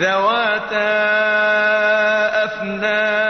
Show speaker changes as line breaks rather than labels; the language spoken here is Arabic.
ذواتا أفنان